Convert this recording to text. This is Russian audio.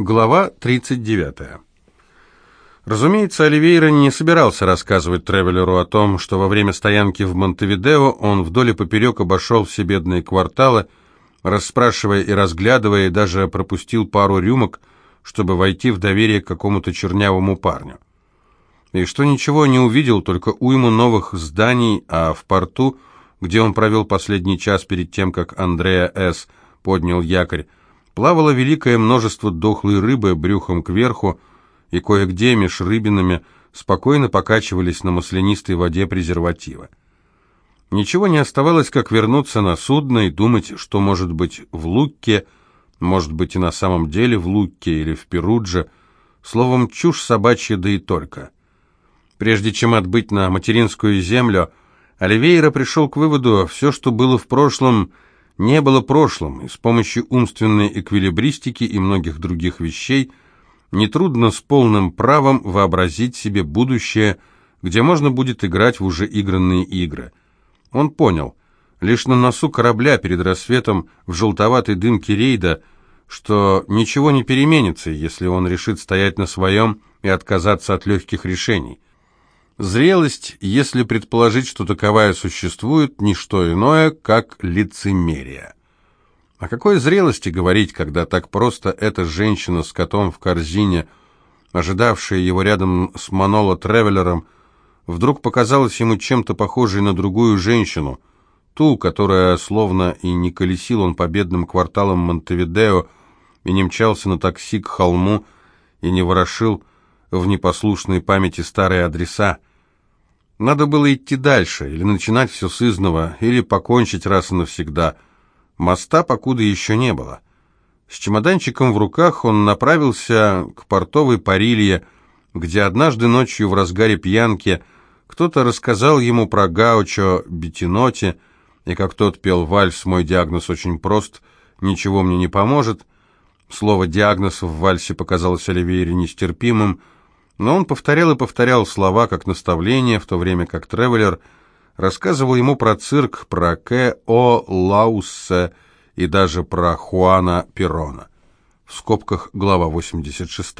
Глава 39. Разумеется, Оливейра не собирался рассказывать Тревелеру о том, что во время стоянки в Монтевидео он вдоль и поперек обошел все бедные кварталы, расспрашивая и разглядывая, и даже пропустил пару рюмок, чтобы войти в доверие к какому-то чернявому парню. И что ничего не увидел, только уйму новых зданий, а в порту, где он провел последний час перед тем, как Андреа С. поднял якорь, Плавало великое множество дохлой рыбы брюхом кверху, и кое-где меж рыбинами спокойно покачивались на маслянистой воде презерватива. Ничего не оставалось, как вернуться на судно и думать, что может быть в Лукке, может быть и на самом деле в Лукке или в Перудже, словом, чушь собачья, да и только. Прежде чем отбыть на материнскую землю, Оливейра пришел к выводу, все, что было в прошлом – не было прошлым, и с помощью умственной эквилибристики и многих других вещей нетрудно с полным правом вообразить себе будущее, где можно будет играть в уже игранные игры. Он понял, лишь на носу корабля перед рассветом в желтоватой дымке рейда, что ничего не переменится, если он решит стоять на своем и отказаться от легких решений. Зрелость, если предположить, что таковая существует, не что иное, как лицемерие. О какой зрелости говорить, когда так просто эта женщина с котом в корзине, ожидавшая его рядом с Маноло Тревелером, вдруг показалась ему чем-то похожей на другую женщину, ту, которая, словно и не колесил он по бедным кварталам Монтевидео, и не мчался на такси к холму, и не ворошил в непослушной памяти старые адреса, надо было идти дальше, или начинать все с изного, или покончить раз и навсегда. Моста покуда еще не было. С чемоданчиком в руках он направился к портовой парилье, где однажды ночью в разгаре пьянки кто-то рассказал ему про Гаучо Бетиноти, и как тот пел вальс «Мой диагноз очень прост, ничего мне не поможет». Слово «диагноз» в вальсе показалось Оливейре нестерпимым, но он повторял и повторял слова как наставление, в то время как Тревелер рассказывал ему про цирк, про К.О. Лауссе и даже про Хуана Перона. В скобках глава 86.